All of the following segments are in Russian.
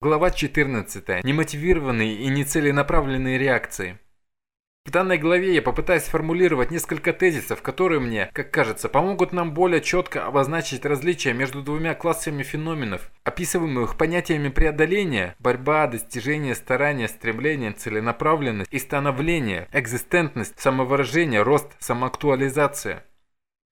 Глава 14. Немотивированные и нецеленаправленные реакции. В данной главе я попытаюсь сформулировать несколько тезисов, которые мне, как кажется, помогут нам более четко обозначить различия между двумя классами феноменов, описываемых понятиями преодоления, борьба, достижение, старание, стремление, целенаправленность и становление, экзистентность, самовыражение, рост, самоактуализация.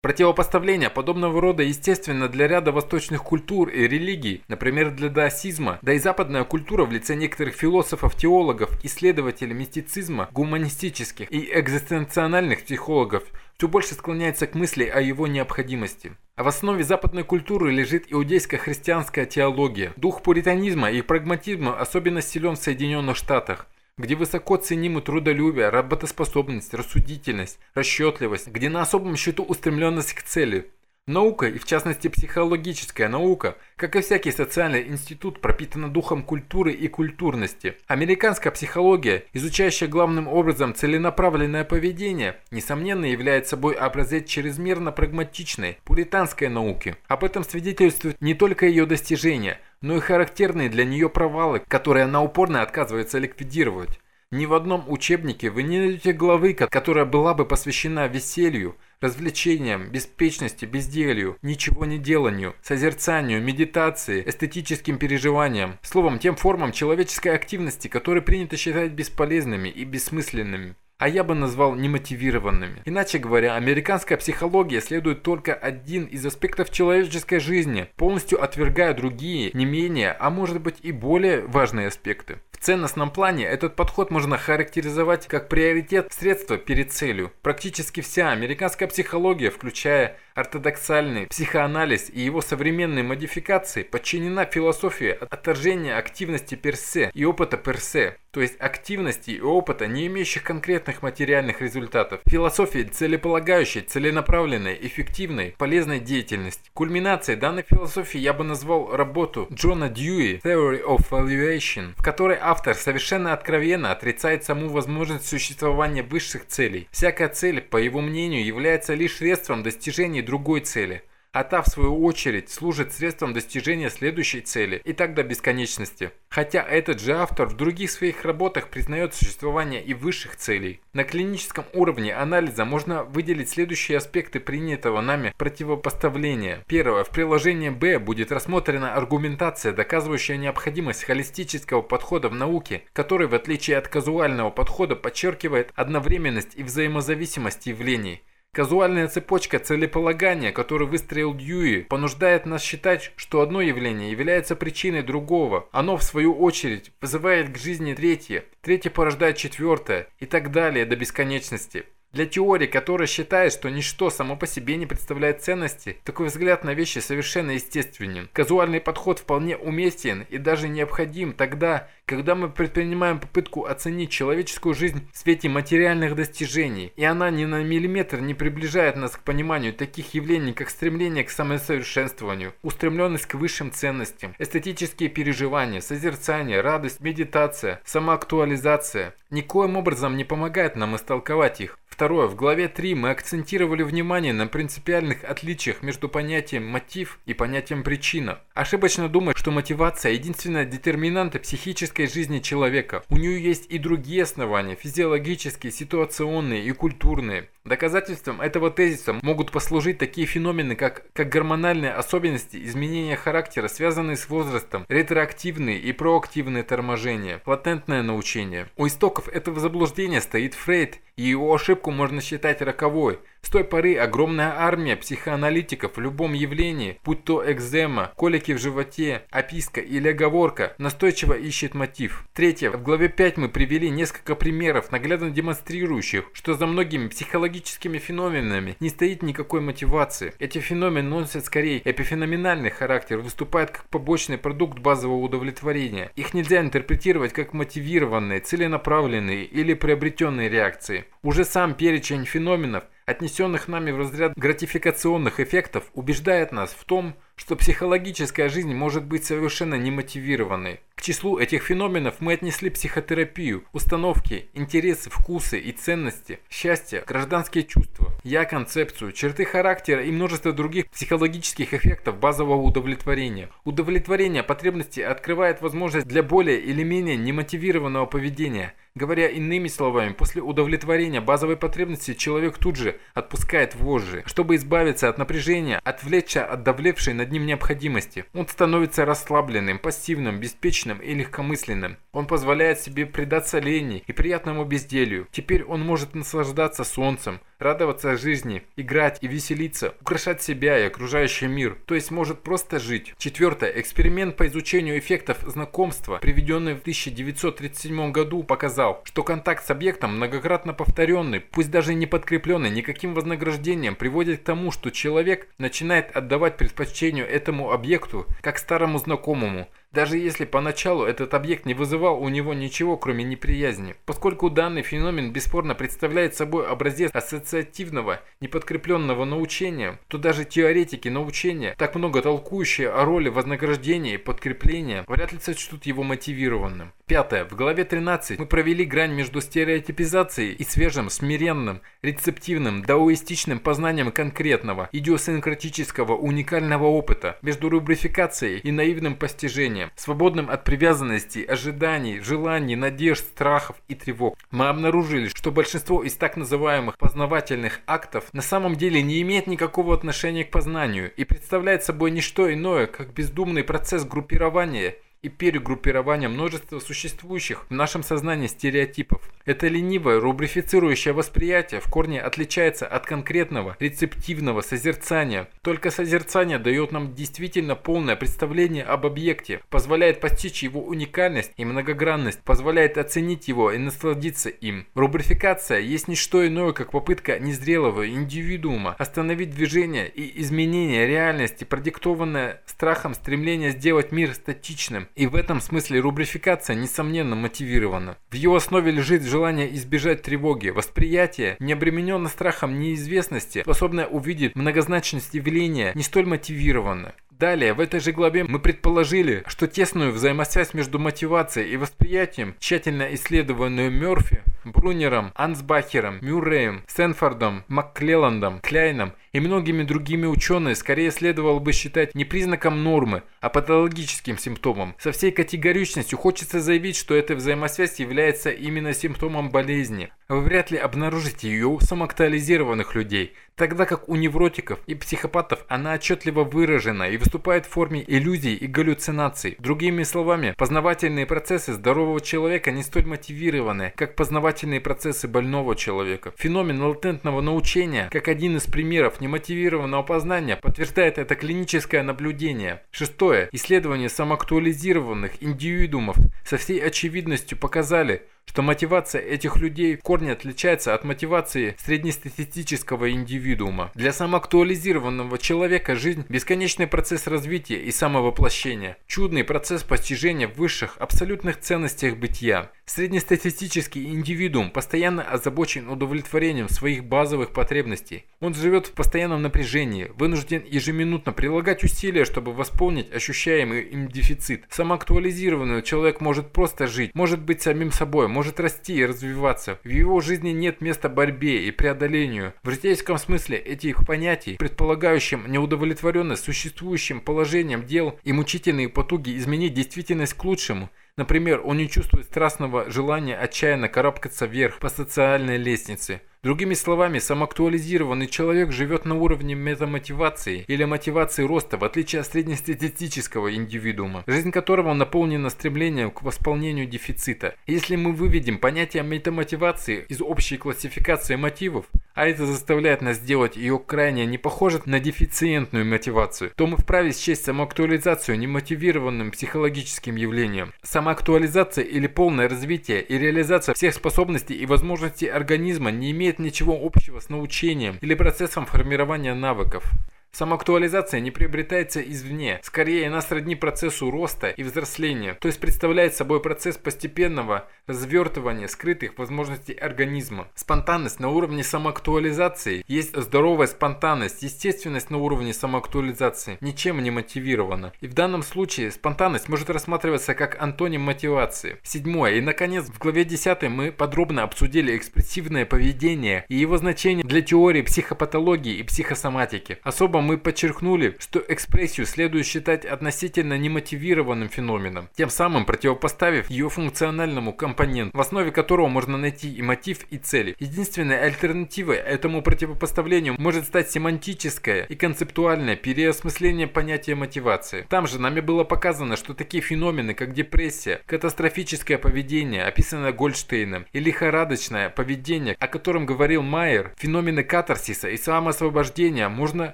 Противопоставление подобного рода естественно для ряда восточных культур и религий, например, для даосизма, да и западная культура в лице некоторых философов, теологов, исследователей мистицизма, гуманистических и экзистенциональных психологов все больше склоняется к мысли о его необходимости. А в основе западной культуры лежит иудейско-христианская теология. Дух пуританизма и прагматизма особенно силен в Соединенных Штатах где высоко ценимы трудолюбие, работоспособность, рассудительность, расчетливость, где на особом счету устремленность к цели. Наука, и в частности психологическая наука, как и всякий социальный институт, пропитана духом культуры и культурности. Американская психология, изучающая главным образом целенаправленное поведение, несомненно является собой образец чрезмерно прагматичной, пуританской науки. Об этом свидетельствуют не только ее достижения – но и характерные для нее провалы, которые она упорно отказывается ликвидировать. Ни в одном учебнике вы не найдете главы, которая была бы посвящена веселью, развлечениям, беспечности, безделью, ничего не деланию, созерцанию, медитации, эстетическим переживаниям, словом, тем формам человеческой активности, которые принято считать бесполезными и бессмысленными а я бы назвал немотивированными. Иначе говоря, американская психология следует только один из аспектов человеческой жизни, полностью отвергая другие, не менее, а может быть и более важные аспекты. В ценностном плане этот подход можно характеризовать как приоритет средства перед целью. Практически вся американская психология, включая ортодоксальный психоанализ и его современные модификации, подчинена философии отторжения активности персе и опыта персе, то есть активности и опыта, не имеющих конкретных материальных результатов. Философии целеполагающей, целенаправленной, эффективной, полезной деятельности. Кульминацией данной философии я бы назвал работу Джона Дьюи «Theory of Valuation», в которой автор совершенно откровенно отрицает саму возможность существования высших целей. Всякая цель, по его мнению, является лишь средством достижения другой цели – а та, в свою очередь, служит средством достижения следующей цели и так до бесконечности. Хотя этот же автор в других своих работах признает существование и высших целей. На клиническом уровне анализа можно выделить следующие аспекты принятого нами противопоставления. Первое. В приложении Б будет рассмотрена аргументация, доказывающая необходимость холистического подхода в науке, который, в отличие от казуального подхода, подчеркивает одновременность и взаимозависимость явлений. Казуальная цепочка целеполагания, которую выстроил Дьюи, понуждает нас считать, что одно явление является причиной другого. Оно, в свою очередь, вызывает к жизни третье, третье порождает четвертое и так далее до бесконечности. Для теории, которая считает, что ничто само по себе не представляет ценности, такой взгляд на вещи совершенно естественен. Казуальный подход вполне уместен и даже необходим тогда, когда мы предпринимаем попытку оценить человеческую жизнь в свете материальных достижений, и она ни на миллиметр не приближает нас к пониманию таких явлений, как стремление к самосовершенствованию, устремленность к высшим ценностям, эстетические переживания, созерцание, радость, медитация, самоактуализация, никоим образом не помогает нам истолковать их. Второе. В главе 3 мы акцентировали внимание на принципиальных отличиях между понятием «мотив» и понятием «причина». Ошибочно думать, что мотивация – единственная детерминанта психической жизни человека. У нее есть и другие основания – физиологические, ситуационные и культурные. Доказательством этого тезиса могут послужить такие феномены, как, как гормональные особенности изменения характера, связанные с возрастом, ретроактивные и проактивные торможения, латентное научение. У истоков этого заблуждения стоит Фрейд, и его можно считать роковой – с той поры огромная армия психоаналитиков в любом явлении, будь то экзема, колики в животе, описка или оговорка, настойчиво ищет мотив. Третье. В главе 5 мы привели несколько примеров, наглядно демонстрирующих, что за многими психологическими феноменами не стоит никакой мотивации. Эти феномены носят скорее эпифеноменальный характер, выступают как побочный продукт базового удовлетворения. Их нельзя интерпретировать как мотивированные, целенаправленные или приобретенные реакции. Уже сам перечень феноменов отнесенных нами в разряд гратификационных эффектов, убеждает нас в том, что психологическая жизнь может быть совершенно немотивированной. Числу этих феноменов мы отнесли психотерапию, установки, интересы, вкусы и ценности, счастье, гражданские чувства, я-концепцию, черты характера и множество других психологических эффектов базового удовлетворения. Удовлетворение потребностей открывает возможность для более или менее немотивированного поведения – Говоря иными словами, после удовлетворения базовой потребности человек тут же отпускает вожжи, чтобы избавиться от напряжения, отвлечься от давлевшей над ним необходимости. Он становится расслабленным, пассивным, беспечным и легкомысленным. Он позволяет себе предаться лени и приятному безделью. Теперь он может наслаждаться солнцем, радоваться жизни, играть и веселиться, украшать себя и окружающий мир, то есть может просто жить. Четвертое. Эксперимент по изучению эффектов знакомства, приведенный в 1937 году, показал, что контакт с объектом, многократно повторенный, пусть даже не подкрепленный никаким вознаграждением, приводит к тому, что человек начинает отдавать предпочтению этому объекту, как старому знакомому, даже если поначалу этот объект не вызывал у него ничего, кроме неприязни. Поскольку данный феномен бесспорно представляет собой образец ассоциативного, неподкрепленного научения, то даже теоретики научения, так много толкующие о роли вознаграждения и подкрепления, вряд ли сочтут его мотивированным. Пятое. В главе 13 мы провели грань между стереотипизацией и свежим, смиренным, рецептивным, даоистичным познанием конкретного, идиосинкратического, уникального опыта, между рубрификацией и наивным постижением, свободным от привязанностей, ожиданий, желаний, надежд, страхов и тревог. Мы обнаружили, что большинство из так называемых познавательных актов на самом деле не имеет никакого отношения к познанию и представляет собой не что иное, как бездумный процесс группирования и перегруппирования множества существующих в нашем сознании стереотипов. Это ленивое, рубрифицирующее восприятие в корне отличается от конкретного, рецептивного созерцания. Только созерцание дает нам действительно полное представление об объекте, позволяет постичь его уникальность и многогранность, позволяет оценить его и насладиться им. Рубрификация есть не что иное, как попытка незрелого индивидуума остановить движение и изменение реальности, продиктованное страхом стремления сделать мир статичным, и в этом смысле рубрификация несомненно мотивирована. В ее основе лежит желание избежать тревоги, восприятие, не обремененное страхом неизвестности, способное увидеть многозначность явления, не столь мотивировано. Далее, в этой же главе мы предположили, что тесную взаимосвязь между мотивацией и восприятием, тщательно исследованную Мёрфи, Брунером, Ансбахером, Мюрреем, Сенфордом, Макклелландом, Кляйном и многими другими ученые скорее следовало бы считать не признаком нормы, а патологическим симптомом. Со всей категоричностью хочется заявить, что эта взаимосвязь является именно симптомом болезни. Вы вряд ли обнаружите ее у самоактуализированных людей, тогда как у невротиков и психопатов она отчетливо выражена и выступает в форме иллюзий и галлюцинаций. Другими словами, познавательные процессы здорового человека не столь мотивированы, как познавательные процессы больного человека. Феномен латентного научения, как один из примеров немотивированного познания подтверждает это клиническое наблюдение. Шестое. Исследования самоактуализированных индивидуумов со всей очевидностью показали, что мотивация этих людей в корне отличается от мотивации среднестатистического индивидуума. Для самоактуализированного человека жизнь – бесконечный процесс развития и самовоплощения, чудный процесс постижения высших абсолютных ценностей бытия. Среднестатистический индивидуум постоянно озабочен удовлетворением своих базовых потребностей. Он живет в постоянном напряжении, вынужден ежеминутно прилагать усилия, чтобы восполнить ощущаемый им дефицит. Самоактуализированный человек может просто жить, может быть самим собой, может расти и развиваться. В его жизни нет места борьбе и преодолению. В житейском смысле этих понятий, предполагающим неудовлетворенность существующим положением дел и мучительные потуги изменить действительность к лучшему – Например, он не чувствует страстного желания отчаянно карабкаться вверх по социальной лестнице – Другими словами, самоактуализированный человек живет на уровне метамотивации или мотивации роста, в отличие от среднестатистического индивидуума, жизнь которого наполнена стремлением к восполнению дефицита. Если мы выведем понятие метамотивации из общей классификации мотивов, а это заставляет нас сделать ее крайне не похожей на дефициентную мотивацию, то мы вправе счесть самоактуализацию немотивированным психологическим явлением. Самоактуализация или полное развитие и реализация всех способностей и возможностей организма не имеет ничего общего с научением или процессом формирования навыков. Самоактуализация не приобретается извне, скорее она сродни процессу роста и взросления, то есть представляет собой процесс постепенного развертывания скрытых возможностей организма. Спонтанность на уровне самоактуализации есть здоровая спонтанность, естественность на уровне самоактуализации ничем не мотивирована. И в данном случае спонтанность может рассматриваться как антоним мотивации. Седьмое. И наконец, в главе 10 мы подробно обсудили экспрессивное поведение и его значение для теории психопатологии и психосоматики. Особо мы подчеркнули, что экспрессию следует считать относительно немотивированным феноменом, тем самым противопоставив ее функциональному компоненту, в основе которого можно найти и мотив, и цели. Единственной альтернативой этому противопоставлению может стать семантическое и концептуальное переосмысление понятия мотивации. Там же нами было показано, что такие феномены, как депрессия, катастрофическое поведение, описанное Гольдштейном, и лихорадочное поведение, о котором говорил Майер, феномены катарсиса и самоосвобождения можно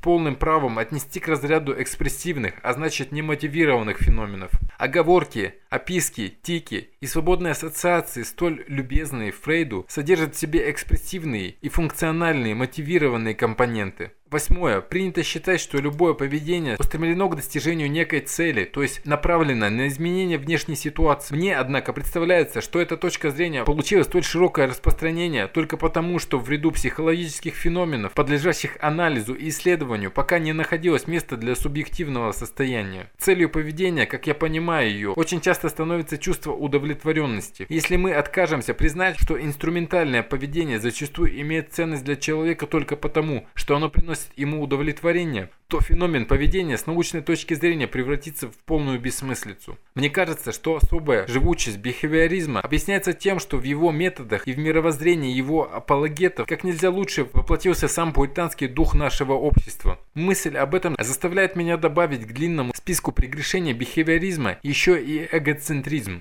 полным правом отнести к разряду экспрессивных, а значит немотивированных феноменов. Оговорки, описки, тики и свободные ассоциации, столь любезные Фрейду, содержат в себе экспрессивные и функциональные мотивированные компоненты. Восьмое. Принято считать, что любое поведение устремлено к достижению некой цели, то есть направлено на изменение внешней ситуации. Мне, однако, представляется, что эта точка зрения получила столь широкое распространение только потому, что в ряду психологических феноменов, подлежащих анализу и исследованию, пока не находилось места для субъективного состояния. Целью поведения, как я понимаю ее, очень часто становится чувство удовлетворенности. Если мы откажемся признать, что инструментальное поведение зачастую имеет ценность для человека только потому, что оно приносит ему удовлетворение, то феномен поведения с научной точки зрения превратится в полную бессмыслицу. Мне кажется, что особая живучесть бихевиоризма объясняется тем, что в его методах и в мировоззрении его апологетов как нельзя лучше воплотился сам пуитанский дух нашего общества. Мысль об этом заставляет меня добавить к длинному списку прегрешений бихевиоризма еще и эгоцентризм.